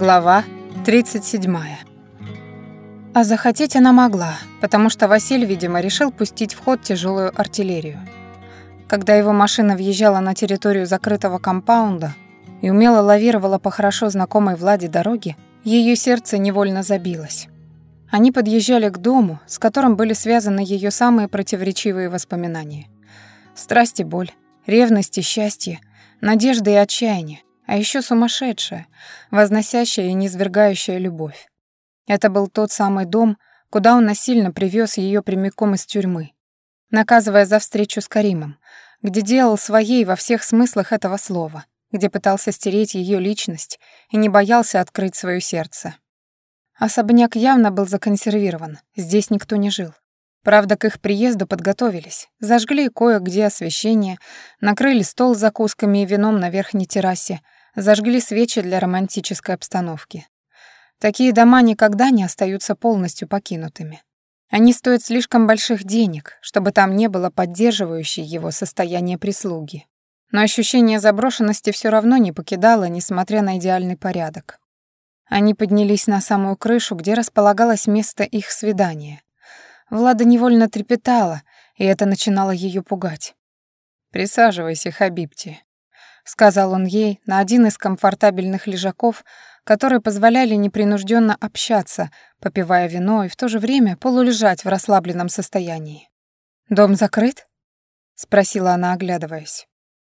Глава 37. А захотеть она могла, потому что Василь, видимо, решил пустить в ход тяжелую артиллерию. Когда его машина въезжала на территорию закрытого компаунда и умело лавировала по хорошо знакомой Владе дороге, ее сердце невольно забилось. Они подъезжали к дому, с которым были связаны ее самые противоречивые воспоминания. Страсть и боль, ревность и счастье, надежда и отчаяние, а еще сумасшедшая, возносящая и низвергающая любовь. Это был тот самый дом, куда он насильно привез ее прямиком из тюрьмы, наказывая за встречу с Каримом, где делал своей во всех смыслах этого слова, где пытался стереть ее личность и не боялся открыть свое сердце. Особняк явно был законсервирован, здесь никто не жил. Правда, к их приезду подготовились. Зажгли кое-где освещение, накрыли стол закусками и вином на верхней террасе, зажгли свечи для романтической обстановки. Такие дома никогда не остаются полностью покинутыми. Они стоят слишком больших денег, чтобы там не было поддерживающей его состояние прислуги. Но ощущение заброшенности все равно не покидало, несмотря на идеальный порядок. Они поднялись на самую крышу, где располагалось место их свидания. Влада невольно трепетала, и это начинало ее пугать. «Присаживайся, Хабибти», — сказал он ей на один из комфортабельных лежаков, которые позволяли непринужденно общаться, попивая вино и в то же время полулежать в расслабленном состоянии. «Дом закрыт?» — спросила она, оглядываясь.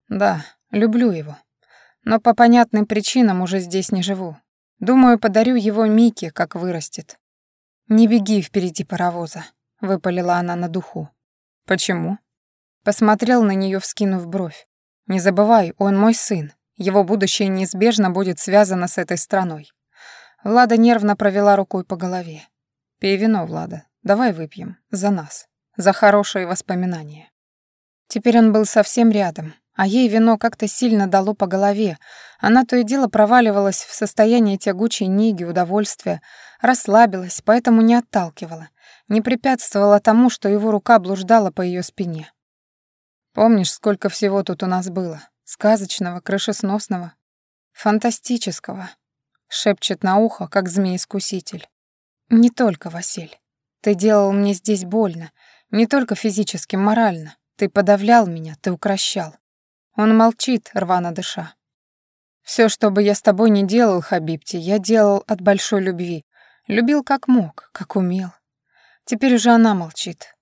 «Да, люблю его. Но по понятным причинам уже здесь не живу. Думаю, подарю его Мике, как вырастет». «Не беги впереди паровоза», — выпалила она на духу. «Почему?» Посмотрел на нее, вскинув бровь. Не забывай, он мой сын. Его будущее неизбежно будет связано с этой страной. Влада нервно провела рукой по голове. Пей вино, Влада. Давай выпьем. За нас. За хорошие воспоминания. Теперь он был совсем рядом, а ей вино как-то сильно дало по голове. Она то и дело проваливалась в состояние тягучей неги, удовольствия, расслабилась, поэтому не отталкивала, не препятствовала тому, что его рука блуждала по ее спине. Помнишь, сколько всего тут у нас было? Сказочного, крышесносного, фантастического. Шепчет на ухо, как змей-искуситель. Не только, Василь. Ты делал мне здесь больно. Не только физически, морально. Ты подавлял меня, ты укращал. Он молчит, рвано дыша. Все, что бы я с тобой не делал, Хабибти, я делал от большой любви. Любил как мог, как умел. Теперь уже она молчит,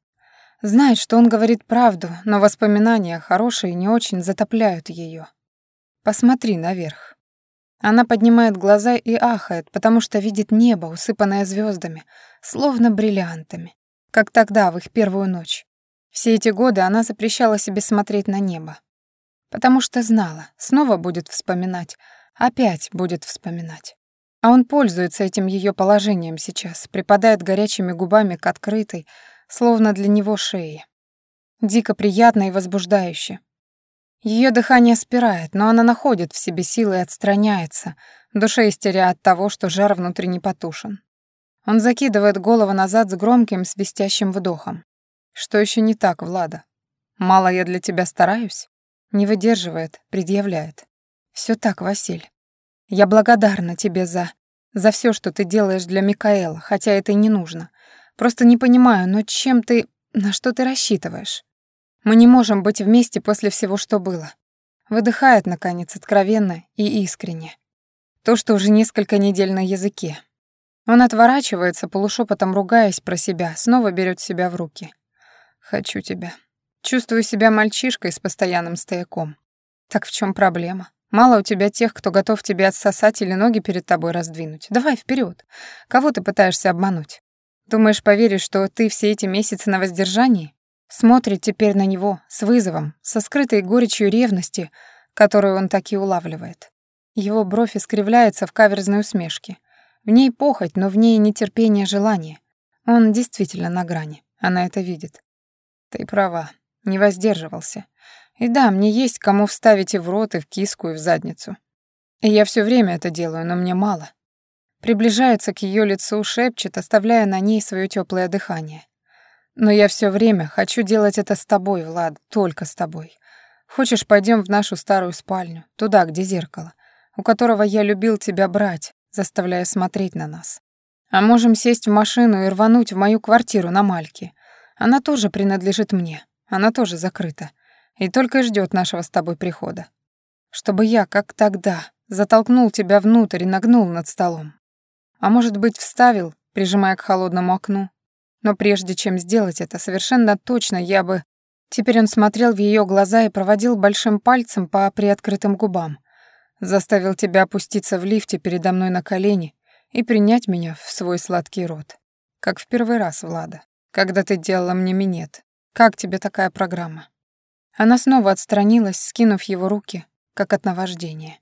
Знает, что он говорит правду, но воспоминания, хорошие, не очень затопляют ее. Посмотри наверх. Она поднимает глаза и ахает, потому что видит небо, усыпанное звездами, словно бриллиантами, как тогда, в их первую ночь. Все эти годы она запрещала себе смотреть на небо, потому что знала, снова будет вспоминать, опять будет вспоминать. А он пользуется этим ее положением сейчас, припадает горячими губами к открытой, словно для него шеи. Дико приятно и возбуждающе. Ее дыхание спирает, но она находит в себе силы и отстраняется, в душе истеря от того, что жар внутри не потушен. Он закидывает голову назад с громким свистящим вдохом. Что еще не так, Влада? Мало я для тебя стараюсь? Не выдерживает, предъявляет. Все так, Василь. Я благодарна тебе за... за все, что ты делаешь для Микаэла, хотя это и не нужно. Просто не понимаю, но чем ты... на что ты рассчитываешь? Мы не можем быть вместе после всего, что было. Выдыхает, наконец, откровенно и искренне. То, что уже несколько недель на языке. Он отворачивается, полушепотом ругаясь про себя, снова берет себя в руки. «Хочу тебя. Чувствую себя мальчишкой с постоянным стояком. Так в чем проблема? Мало у тебя тех, кто готов тебе отсосать или ноги перед тобой раздвинуть. Давай вперед. Кого ты пытаешься обмануть? Думаешь, поверишь, что ты все эти месяцы на воздержании? Смотрит теперь на него с вызовом, со скрытой горечью ревности, которую он так и улавливает. Его бровь искривляется в каверзной усмешке. В ней похоть, но в ней нетерпение желания. Он действительно на грани. Она это видит. Ты права, не воздерживался. И да, мне есть кому вставить и в рот, и в киску, и в задницу. И я все время это делаю, но мне мало. Приближается к ее лицу, шепчет, оставляя на ней свое теплое дыхание. Но я все время хочу делать это с тобой, Влад, только с тобой. Хочешь, пойдем в нашу старую спальню, туда, где зеркало, у которого я любил тебя брать, заставляя смотреть на нас. А можем сесть в машину и рвануть в мою квартиру на Мальке. Она тоже принадлежит мне. Она тоже закрыта. И только и ждёт нашего с тобой прихода. Чтобы я, как тогда, затолкнул тебя внутрь и нагнул над столом. А может быть, вставил, прижимая к холодному окну. Но прежде чем сделать это, совершенно точно я бы... Теперь он смотрел в её глаза и проводил большим пальцем по приоткрытым губам. Заставил тебя опуститься в лифте передо мной на колени и принять меня в свой сладкий рот. Как в первый раз, Влада, когда ты делала мне минет. Как тебе такая программа? Она снова отстранилась, скинув его руки, как от наваждения.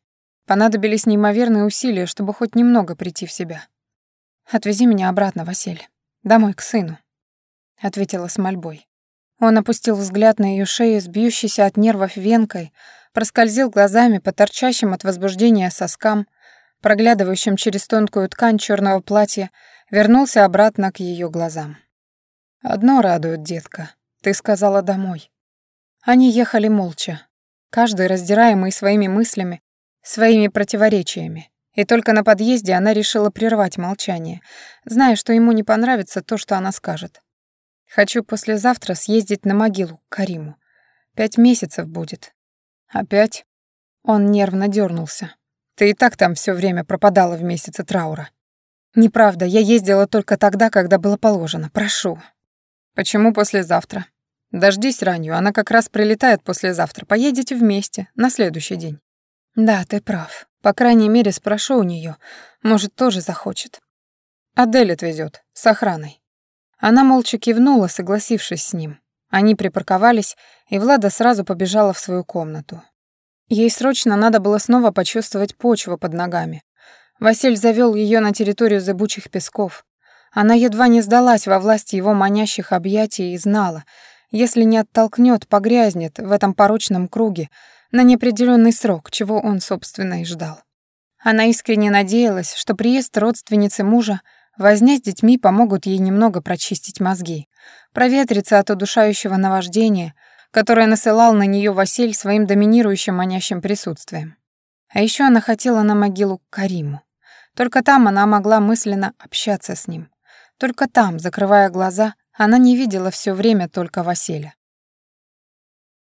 Понадобились неимоверные усилия, чтобы хоть немного прийти в себя. «Отвези меня обратно, Василь. Домой, к сыну», — ответила с мольбой. Он опустил взгляд на ее шею с бьющейся от нервов венкой, проскользил глазами по торчащим от возбуждения соскам, проглядывающим через тонкую ткань черного платья, вернулся обратно к ее глазам. «Одно радует, детка. Ты сказала домой». Они ехали молча, каждый раздираемый своими мыслями, своими противоречиями. И только на подъезде она решила прервать молчание, зная, что ему не понравится то, что она скажет. «Хочу послезавтра съездить на могилу к Кариму. Пять месяцев будет». «Опять?» Он нервно дернулся. Ты и так там все время пропадала в месяце траура. Неправда, я ездила только тогда, когда было положено. Прошу. Почему послезавтра? Дождись ранью, она как раз прилетает послезавтра. Поедете вместе, на следующий день. Да, ты прав. По крайней мере, спрошу у нее. Может, тоже захочет. Адель отвезет, с охраной. Она молча кивнула, согласившись с ним. Они припарковались, и Влада сразу побежала в свою комнату. Ей срочно надо было снова почувствовать почву под ногами. Василь завёл её на территорию зыбучих песков. Она едва не сдалась во власть его манящих объятий и знала, если не оттолкнёт, погрязнет в этом порочном круге на неопределённый срок, чего он, собственно, и ждал. Она искренне надеялась, что приезд родственницы мужа, возня с детьми помогут ей немного прочистить мозги, проветриться от удушающего наваждения — которое насылал на нее Василь своим доминирующим манящим присутствием. А еще она хотела на могилу к Кариму. Только там она могла мысленно общаться с ним. Только там, закрывая глаза, она не видела все время только Василя.